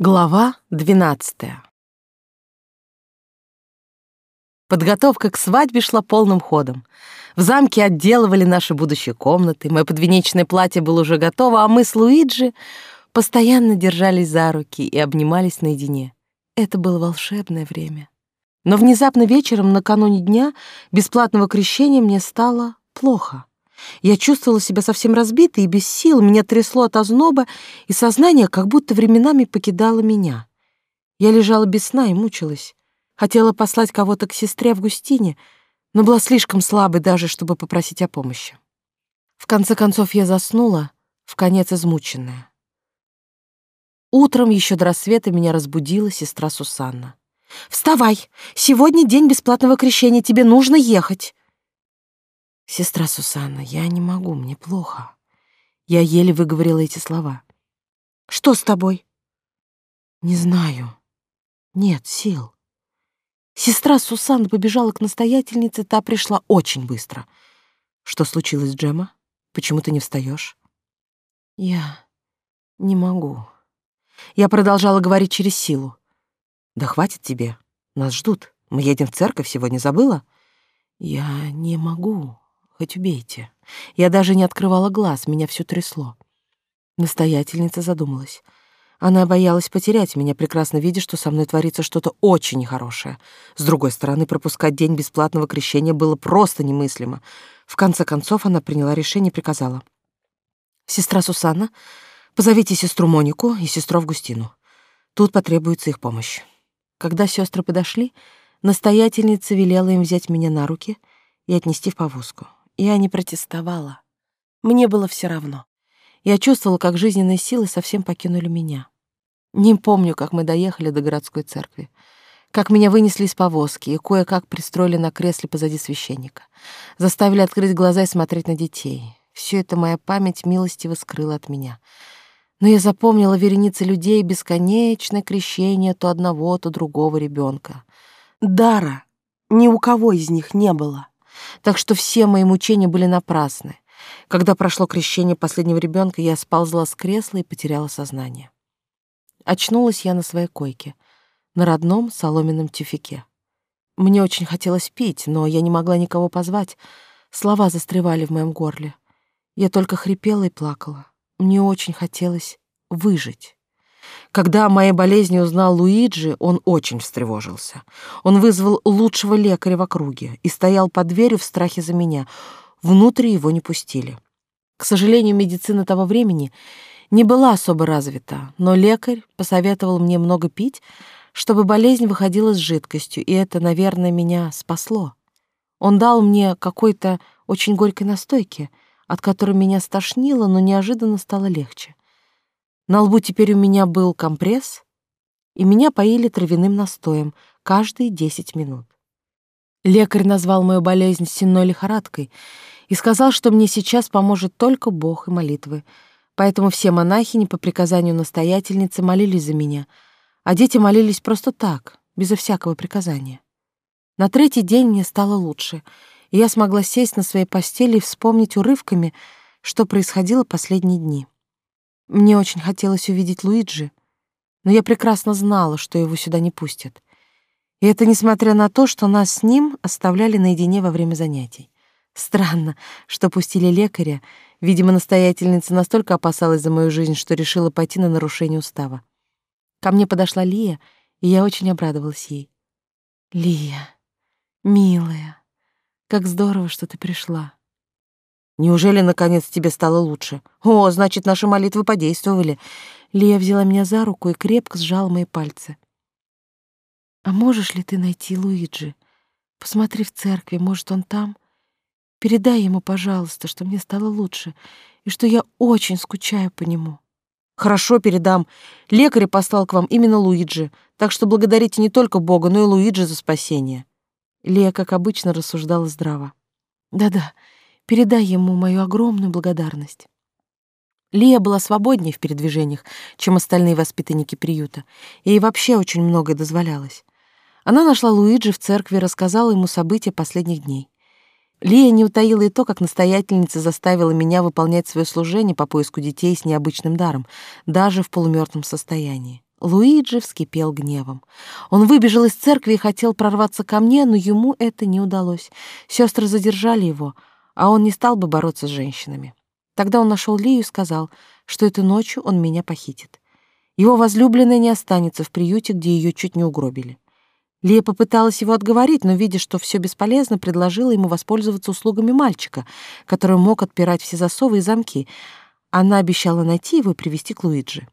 Глава 12. Подготовка к свадьбе шла полным ходом. В замке отделывали наши будущие комнаты, мое подвенечное платье было уже готово, а мы с Луиджи постоянно держались за руки и обнимались наедине. Это было волшебное время. Но внезапно вечером, накануне дня бесплатного крещения, мне стало плохо. Я чувствовала себя совсем разбитой и без сил, меня трясло от озноба, и сознание как будто временами покидало меня. Я лежала без сна и мучилась. Хотела послать кого-то к сестре Августине, но была слишком слабой даже, чтобы попросить о помощи. В конце концов я заснула, в конец измученная. Утром еще до рассвета меня разбудила сестра Сусанна. «Вставай! Сегодня день бесплатного крещения, тебе нужно ехать!» «Сестра Сусанна, я не могу, мне плохо». Я еле выговорила эти слова. «Что с тобой?» «Не знаю. Нет сил». Сестра Сусанна побежала к настоятельнице, та пришла очень быстро. «Что случилось, Джема? Почему ты не встаешь?» «Я не могу». Я продолжала говорить через силу. «Да хватит тебе. Нас ждут. Мы едем в церковь сегодня, забыла?» «Я не могу хоть убейте. Я даже не открывала глаз, меня все трясло. Настоятельница задумалась. Она боялась потерять меня, прекрасно видя, что со мной творится что-то очень нехорошее. С другой стороны, пропускать день бесплатного крещения было просто немыслимо. В конце концов, она приняла решение и приказала. «Сестра Сусанна, позовите сестру Монику и сестру Августину. Тут потребуется их помощь». Когда сестры подошли, настоятельница велела им взять меня на руки и отнести в повозку. Я не протестовала. Мне было все равно. Я чувствовала, как жизненные силы совсем покинули меня. Не помню, как мы доехали до городской церкви, как меня вынесли из повозки и кое-как пристроили на кресле позади священника. Заставили открыть глаза и смотреть на детей. Все это моя память милостиво скрыла от меня. Но я запомнила вереницы людей бесконечное крещение то одного, то другого ребенка. Дара ни у кого из них не было так что все мои мучения были напрасны. Когда прошло крещение последнего ребенка, я сползла с кресла и потеряла сознание. Очнулась я на своей койке, на родном соломенном тюфике. Мне очень хотелось пить, но я не могла никого позвать. Слова застревали в моем горле. Я только хрипела и плакала. Мне очень хотелось выжить. Когда о моей болезни узнал Луиджи, он очень встревожился. Он вызвал лучшего лекаря в округе и стоял под дверью в страхе за меня. Внутрь его не пустили. К сожалению, медицина того времени не была особо развита, но лекарь посоветовал мне много пить, чтобы болезнь выходила с жидкостью, и это, наверное, меня спасло. Он дал мне какой-то очень горькой настойки, от которой меня стошнило, но неожиданно стало легче. На лбу теперь у меня был компресс, и меня поили травяным настоем каждые десять минут. Лекарь назвал мою болезнь сенной лихорадкой и сказал, что мне сейчас поможет только Бог и молитвы, поэтому все монахини по приказанию настоятельницы молились за меня, а дети молились просто так, безо всякого приказания. На третий день мне стало лучше, и я смогла сесть на своей постели и вспомнить урывками, что происходило последние дни. Мне очень хотелось увидеть Луиджи, но я прекрасно знала, что его сюда не пустят. И это несмотря на то, что нас с ним оставляли наедине во время занятий. Странно, что пустили лекаря. Видимо, настоятельница настолько опасалась за мою жизнь, что решила пойти на нарушение устава. Ко мне подошла Лия, и я очень обрадовалась ей. «Лия, милая, как здорово, что ты пришла. Неужели, наконец, тебе стало лучше? О, значит, наши молитвы подействовали. Лия взяла меня за руку и крепко сжала мои пальцы. А можешь ли ты найти Луиджи? Посмотри в церкви, может, он там? Передай ему, пожалуйста, что мне стало лучше и что я очень скучаю по нему. Хорошо, передам. Лекарь послал к вам именно Луиджи, так что благодарите не только Бога, но и Луиджи за спасение. Лия, как обычно, рассуждала здраво. Да-да, Передай ему мою огромную благодарность. Лия была свободнее в передвижениях, чем остальные воспитанники приюта, и ей вообще очень многое дозволялось. Она нашла Луиджи в церкви и рассказала ему события последних дней. Лия не утаила и то, как настоятельница заставила меня выполнять свое служение по поиску детей с необычным даром, даже в полумертвом состоянии. Луиджи вскипел гневом. Он выбежал из церкви и хотел прорваться ко мне, но ему это не удалось. Сестры задержали его, а он не стал бы бороться с женщинами. Тогда он нашел Лию и сказал, что этой ночью он меня похитит. Его возлюбленная не останется в приюте, где ее чуть не угробили. Лия попыталась его отговорить, но, видя, что все бесполезно, предложила ему воспользоваться услугами мальчика, который мог отпирать все засовы и замки. Она обещала найти его и привести к Луиджи.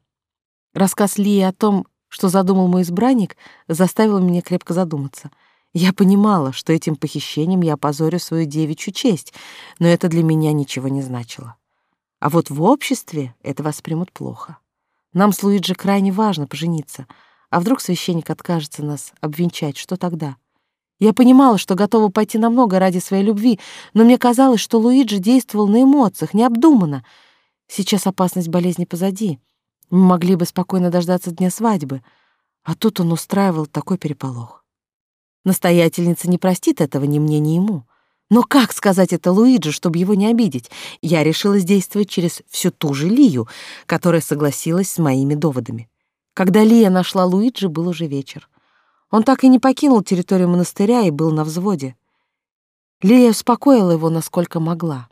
Рассказ Лии о том, что задумал мой избранник, заставил меня крепко задуматься. Я понимала, что этим похищением я опозорю свою девичью честь, но это для меня ничего не значило. А вот в обществе это воспримут плохо. Нам с Луиджи крайне важно пожениться — а вдруг священник откажется нас обвенчать, что тогда? Я понимала, что готова пойти на много ради своей любви, но мне казалось, что Луиджи действовал на эмоциях, необдуманно. Сейчас опасность болезни позади. Мы могли бы спокойно дождаться дня свадьбы, а тут он устраивал такой переполох. Настоятельница не простит этого ни мне, ни ему. Но как сказать это Луиджи, чтобы его не обидеть? Я решила действовать через всю ту же Лию, которая согласилась с моими доводами. Когда Лия нашла Луиджи, был уже вечер. Он так и не покинул территорию монастыря и был на взводе. Лия успокоила его, насколько могла.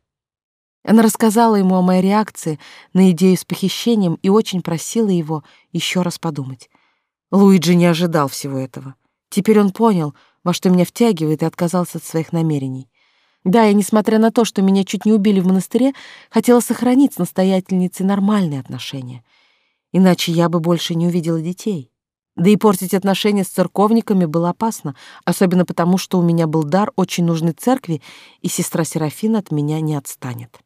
Она рассказала ему о моей реакции на идею с похищением и очень просила его еще раз подумать. Луиджи не ожидал всего этого. Теперь он понял, во что меня втягивает, и отказался от своих намерений. Да, я, несмотря на то, что меня чуть не убили в монастыре, хотела сохранить с настоятельницей нормальные отношения — иначе я бы больше не увидела детей. Да и портить отношения с церковниками было опасно, особенно потому, что у меня был дар очень нужной церкви, и сестра Серафина от меня не отстанет.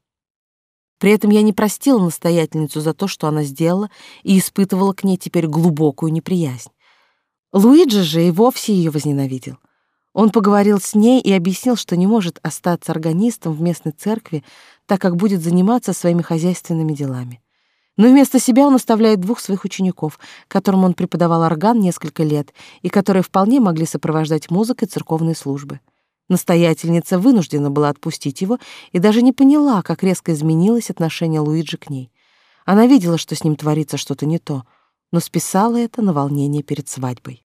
При этом я не простила настоятельницу за то, что она сделала, и испытывала к ней теперь глубокую неприязнь. Луиджи же и вовсе ее возненавидел. Он поговорил с ней и объяснил, что не может остаться органистом в местной церкви, так как будет заниматься своими хозяйственными делами. Но вместо себя он оставляет двух своих учеников, которым он преподавал орган несколько лет и которые вполне могли сопровождать музыкой церковные службы. Настоятельница вынуждена была отпустить его и даже не поняла, как резко изменилось отношение Луиджи к ней. Она видела, что с ним творится что-то не то, но списала это на волнение перед свадьбой.